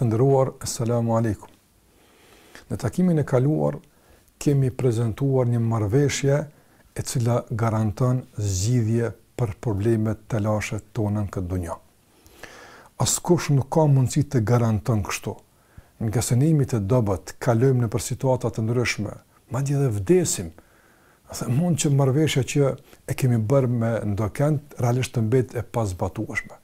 Të nderuar, Esselamu Aleikum. Në takimin e kaluar, kemi prezentuar një marrëveshje e cila garanton zgjidhje për problemet telashet tona në këtë dunja. Askush nuk ka mundësi të garanton kështu, ngase ne jemi të dobët kalojmë nëpër situata të ndryshme, madje edhe vdesim dhe mund që marrëveshja që e kemi bërë me ndokënd realisht të mbet e pazbatueshme.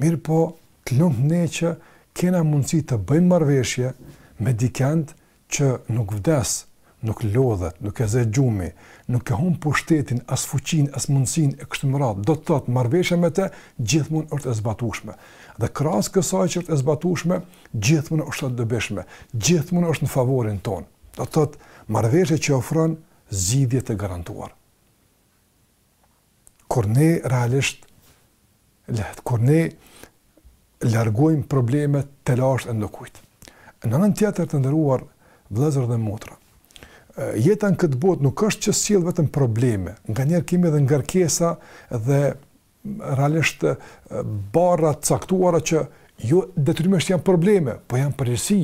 Mirëpo, të lumtë ne që kena mundësi të bëjmë marrëveshje me dikend që nuk vdes, nuk lodhet, nuk e ze gjumi, nuk e humb pushtetin, as fuqinë, as mundësinë, e kështu me radhë, do të thotë marrëveshja me te gjithmonë është e zbatueshme. Dhe krahas kësaj që është e zbatueshme, gjithmonë është e dobishme, gjithmonë është në favorin tonë. Do të thotë marrëveshje që ofron zgjidhje të garantuar. Kur ne realisht lehet, kur ne largojmë problemet telashet e ndokujt. Në anën tjetër të nderuar vëllezër dhe motra, jeta në këtë botë nuk është që sjell vetëm probleme, nganjëherë kemi dhe ngarkesa dhe realisht barra të caktuara që jo detyrimisht janë probleme, po janë përgjegjësi,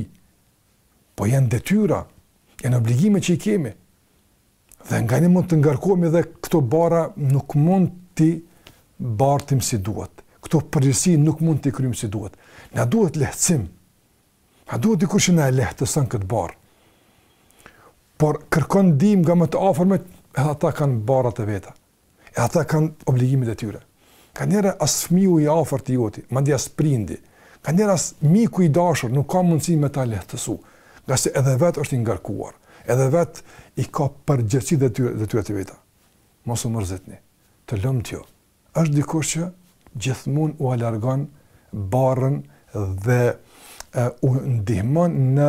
po janë detyra, janë obligime që i kemi. Dhe nganjëherë mund të ngarkohemi dhe këto barra nuk mund t'i bartim si duhet. Këto përgjegjësi nuk mund t'i kryjmë si duhet. Na duhet lehtësim. Na duhet dikush që na e lehtëson këtë barrë. Por kërkon ndihmë nga më të afërmit, edhe ata kanë barrat e veta. E ata kanë obligimet e tyre. Kanjëherë as fëmiu i afërt i joti, madje as prindi. Kanjëherë as miku i dashur, nuk ka mundësi me ta lehtësu. Ngase edhe vetë është i ngarkuar. Edhe vetë i ka përgjegjësi dhe detyra të veta. Mos u mërzitni. Të lëmë tjo. është dikush që gjithmonë ua largon barrën dhe u ndihmon në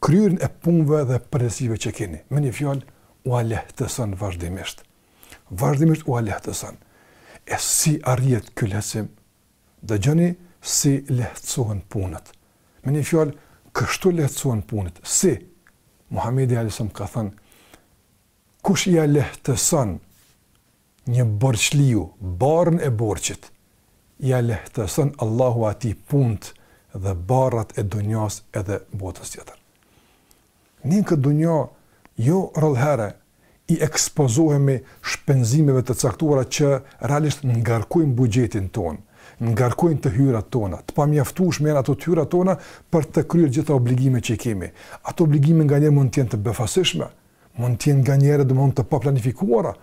kryerjen e punëve dhe përgjegjësive që keni. Me një fjalë, ua lehtëson vazhdimisht. vazhdimisht ua lehtëson. E si arrihet ky lehtësim? Dëgjoni si lehtësohen punët. Me një fjalë, kështu lehtësohen punët. Si? Muhamedi alayhis salam ka thënë, kush ia lehtëson një borxhliu barrën e borxhit, ia lehtëson Allahu atij punët dhe barrat e dunjas edhe botës tjetër. Ne në këtë dunja jo rrallëherë i ekspozohemi shpenzimeve të caktuara që realisht ngarkojnë buxhetin tonë, ngarkojnë të hyrat tona. Të pamjaftueshme janë ato të hyrat tona për të kryer gjitha obligimet që i kemi. Ato obligime nganjëherë mund të jenë të befasishme, mund të jenë nganjëherë domthonë të paplanifikuara,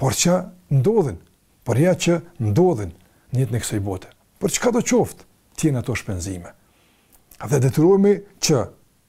por që ndodhin, por ja që ndodhin në jetën e kësaj bote. Për çkado qoftë të jenë ato shpenzime. Dhe detyrohemi që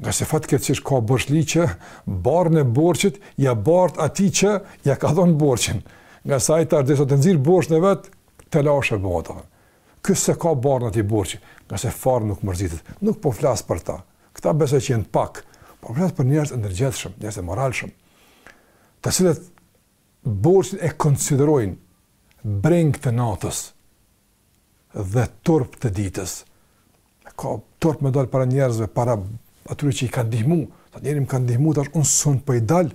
Ngase fatkeqësisht ka borxhli që barrën e borxhit ja bart atij që ja ka dhënë borxhin. Ngase ai tash derisa ta nxjerrë borxhin e vet, telashe bëhet atë. Ky s'e ka barrën e atij borxhi, ngase fare nuk mërzitet. Nuk po flas për ta. Këta besoj që janë pak, po flas për njerëz të ndërgjegjshëm, njerëz të moralshëm, të cilët borxhin e konsiderojnë brengë të natës. dhe turp të ditës. Ka turp me dalë para njerëzve, para atyre që i kanë ndihmu. Thotë njeri m'ka ndihmu tash, unë s'un po i dal,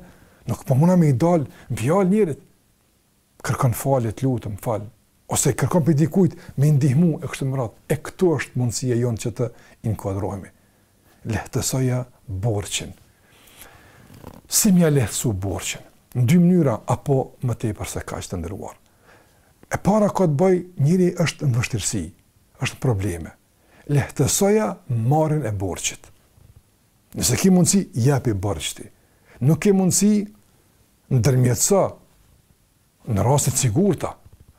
nuk po muna me i dalë, n'fjalë njerit. Kërkon falje, të lutem m'fal. Ose kërkon prej dikujt me i ndihmu e kështu me radhë. E këtu është mundësia jonë që të inkuadrohemi. lehtësoja borxhin. Si me ia lehtësu borxhin? Në dy mënyra apo më tepër se kaq, të nderuar. E para ka të bëjë, njeri është në vështirësi, është në probleme. Lehtësoja marrjen e borxhit. Nëse ke mundësi, jepi borxh ti. Nuk ke mundësi, ndërmjetëso Në raste të sigurta,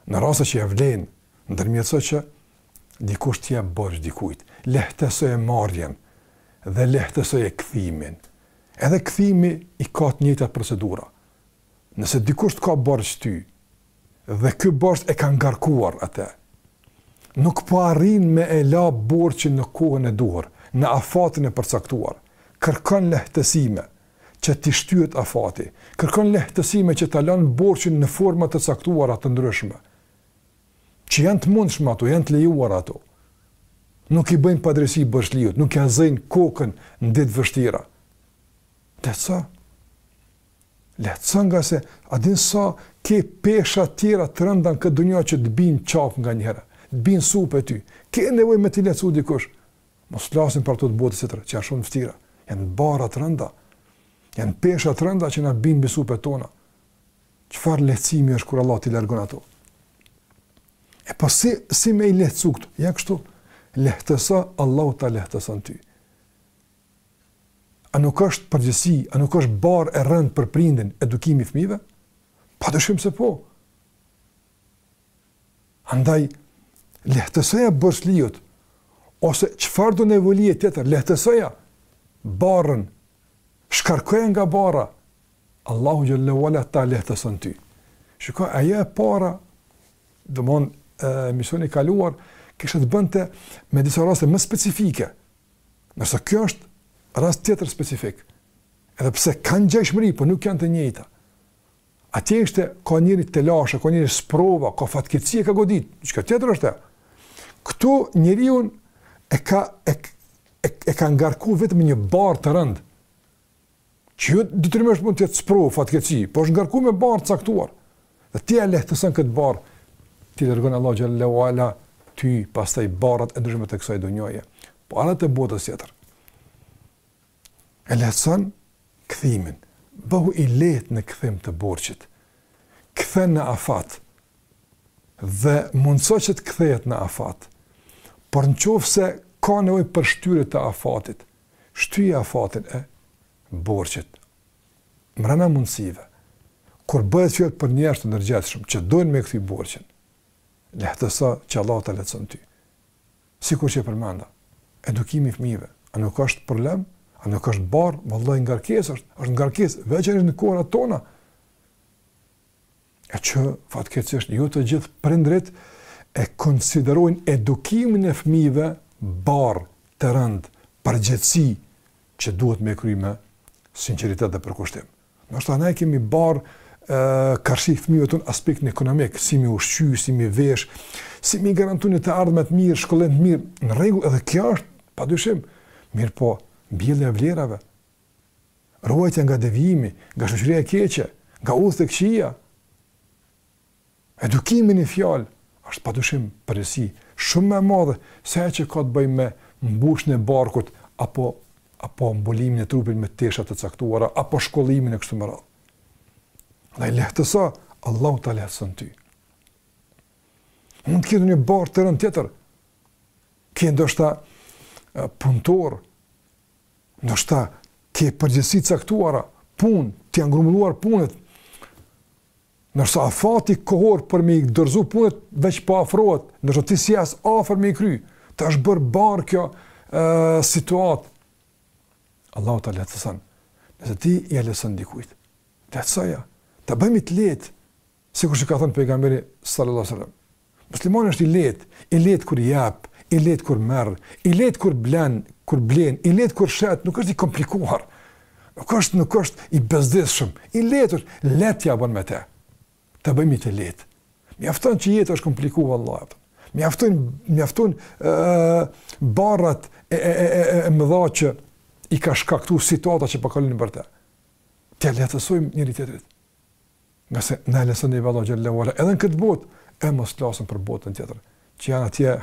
në raste që e vlen, ndërmjetëso që dikush t'i japë borxh dikujt. Lehtësoje marrjen dhe lehtësoje kthimin. Edhe kthimi i ka të njëjtat procedura. Nëse dikush të ka borxh ty dhe ky borxh e ka ngarkuar atë, nuk po arrin me e la borxhin në kohën e duhur, në afatin e përcaktuar, kërkon lehtësime. që t'i shtyhet afati, kërkon lehtësime që ta lajë borxhin në forma të caktuara të ndryshme, që janë të mundshme ato, janë të lejuara ato. Nuk i bëjnë padrejtësi borxhliut, nuk ia zëjnë kokën në ditë vështira. Lehtëso. Lehtëso ngase a din sa ke pesha të tjera të rënda në këtë dunja që të bijnë n'qafë nganjëherë, të bijnë n'supe ty. Ke nevojë me të lehtësu dikush. Mos flasim për ato të botës tjetër, që janë shumë të vështira. Janë barra të rënda. Janë pesha të rënda që na bijnë mbi supet tona. Çfarë lehtësimi është kur Allahu t'i largon ato? E po si, si me i lehtësu këtu? Ja kështu, lehtëso, Allahu ta lehtëson ty. A nuk është përgjegjësi, a nuk është barrë e rëndë për prindin edukimi i fmijve? Padyshim se po. Andaj, lehtësoja borxhliut, ose çfarëdo nevoje tjetër, lehtësoja barrën, shkarkoja nga barra, Allahu xhel-le ue ala ta lehtëson ty. Shikoje, ajo e para, domethënë, emisioni i kaluar, kishte të bënte me disa raste më specifike, ndërsa kjo është rast tjetër specifik, edhe pse kanë ngjashmëri, po nuk janë të njëjta. Atje ishte ka njeriu telashe, ka njeriu sprova, ka fatkeqësi e ka godit, diçka tjetër është. Këtu njeriun e ka e, e, e ka ngarku vetëm një barrë të rëndë. Që jo detyrimisht mund të jetë sprova, fatkeqësi, po është ngarku me barrë të caktuar. Dhe ti ia lehtëson këtë barrë, t'i largon Allahu xhel-le ue ala ty pastaj barrat e ndryshme të kësaj dunjaje. Po edhe të botës tjetër. E lehtësoje kthimin. Bëhu i lehtë në kthim të borxhit. Ktheje në afat dhe mundëso që të kthehet në afat. Por në qofë se ka nevojë për shtyrje të afatit, shtyje afatin e borxhit, mrena mundësive, kur bëhet fjalë për njerëz të ndërgjegjshëm, që dojnë me kthy borxhin, lehtëso që Allahu ta lehtëson ty. Sikur që e përmenda, edukimi i fëmijëve, a nuk është problem? A nuk është barrë? Vallahi ngarkesë është, është ngarkesë veçanërisht në kohërat tona. E që fatkeqësisht jo të gjithë prindërit e konsiderojnë edukimin e fëmijëve barrë të rëndë, përgjegjësi që duhet me e kry me sinceritet dhe përkushtim. Ndoshta ne e kemi barrë karshi fëmijëve tanë aspektin ekonomik, si me i ushqy, si me i vesh, si me i garantu një të ardhme të mirë, shkollë të mirë, në rregull edhe kjo është, pa dyshim, mirëpo, mbjellja e vlerave, ruajtja nga devijimi, nga shoqëria e keqe, nga udhët e këqija, Edukimi, me një fjalë, është padyshim përgjegjësi shumë më e madhe se ajo që ka të bëjë me mbushjen e barkut apo apo mbulimin e trupit me tesha të caktuara apo shkollimin e kështu me radhë. Dhe lehtëso, Allahu ta lehtëson ty. Mund të ketë një barrë të rëndë tjetër. Ke ndoshta punëtorë, ndoshta ke përgjegjësi të caktuara, punë, të janë grumbulluar punët, Ndërsa afati kohor për me i dorëzu punët veç po afrohet, ndërsa ti s'je as afër me i kry. Të është bërë barrë kjo e, situatë. Allahu ta lehtëson. Nëse ti ia lehtëson dikujt, lehtësoja. Të bëhemi të lehtë, sikur që ka thënë pejgamberi sallallahu alajhi wasallam. Muslimani është i lehtë, i lehtë kur jep, i lehtë kur merr, i lehtë kur blen, kur blen, i lehtë kur shet, nuk është i komplikuar. Nuk është, nuk është i bezdisshëm, i lehtë është, lehtë ia bon me te. Ta bëjmë të lehtë. Mjafton që jeta është komplikuar vëllai. Mjafton, mjafton ë barrat e e e e e mëdha që i ka shkaktuar situata që po kalon për të. T'ia lehtësojmë njëri tjetrit. Ngase na lehtëson neve Allahu xhelle ve ala edhe në këtë botë, e mos flasim për botën tjetër, që janë atje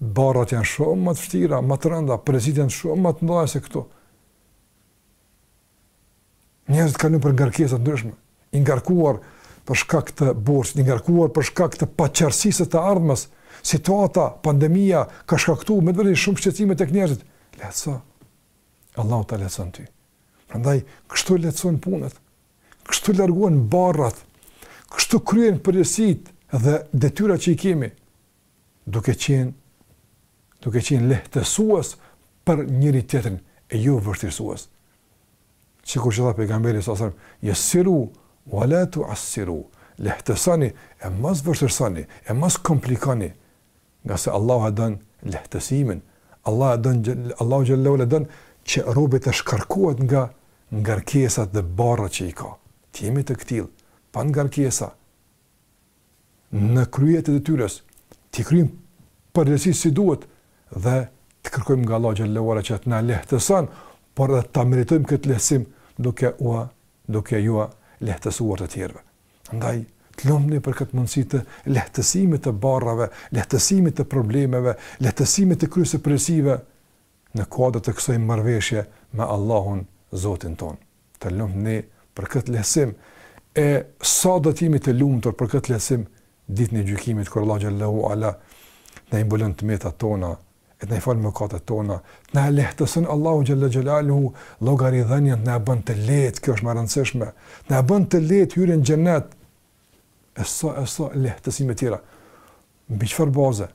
barrat janë shumë më të vështira, më të rënda, përgjegjësitë janë shumë më të mëdha se këtu. Njerëzit kanë mbingarkesa të ndryshme, i ngarkuar për shkak të borxhit, i ngarkuar për shkak të paqartësisë të ardhmes. Situata, pandemia ka shkaktuar me vërtet shumë shqetësime tek njerëzit. Lehtëso. Allahu ta lehtëson ty. Prandaj kështu lehtësohen punët. Kështu largohen barrat, kështu kryhen përgjegjësitë dhe detyrat që i kemi, duke qenë duke qenë lehtësues për njëri tjetrin e jo vështirësues. Sikur që tha pejgamberi sa sa, "Jessiru ue la tuassiru." Lehtësoni e mos vështirësoni, e mos komplikoni, ngase Allahu e don lehtësimin, Allahu e don Allahu xhelle ve ala don që robi të shkarkohet nga ngarkesat dhe barrat që i ka. Të jemi të këtillë, pa ngarkesa. Në krye të detyrës, t'i kryejmë përgjegjësitë si duhet dhe të kërkojmë nga Allahu xhelle ve ala që të na lehtëson, por edhe ta meritojmë këtë lehtësim duke ua duke jua lehtësuar të tjerëve. Andaj, të lumtë ne për këtë mundësi të lehtësimit të barrave, lehtësimit të problemeve, lehtësimit të kryerjes së përgjegjësive, në kuadër të kësaj marrëveshje me Allahun Zotin tonë. Të lumtë ne për këtë lehtësim, e sa do të jemi të lumtur për këtë lehtësim ditën e gjykimit kur Allahu xhelle xhelaluhu na i mbulon të metat tona e të na i falë mëkatet tona, të na e lehtëson Allahu xhelle xhelaluhu llogaridhënien të na e bënë të lehtë, kjo është më e rëndësishme, të na e bënë të lehtë hyrjen në xhennet, e sa e sa lehtësime të tjera. Mbi çfarë baze?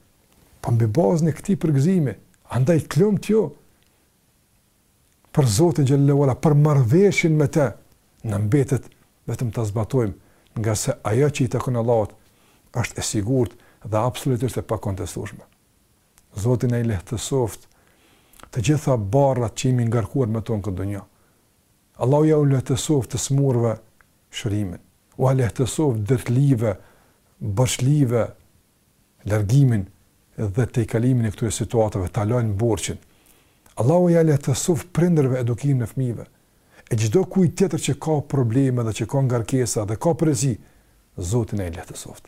Po mbi bazën e këtij përgëzimi, andaj të lumtë ju për Zotin xhelle ve ala, për marrëveshjen me te, na mbetet vetëm ta zbatojmë, ngase ajo që i takon Allahut është e sigurt dhe absolutisht e pakontestushme. Zoti na i lehtësoftë të gjitha barrat që jemi ngarkuar me to në këtë dunja. Allahu jau lehtësoftë të smurëve shërimin, ua lehtësoftë dertlive, borxhlive, largimin dhe tejkalimin e këtyre situatave, ta lajnë borxhin. Allahu ua lehtësoftë prindërve edukimin e fëmijëve, e çdo kujt tjetër që ka probleme dhe që ka ngarkesa dhe ka përgjegjësi, Zoti na i lehtësoftë.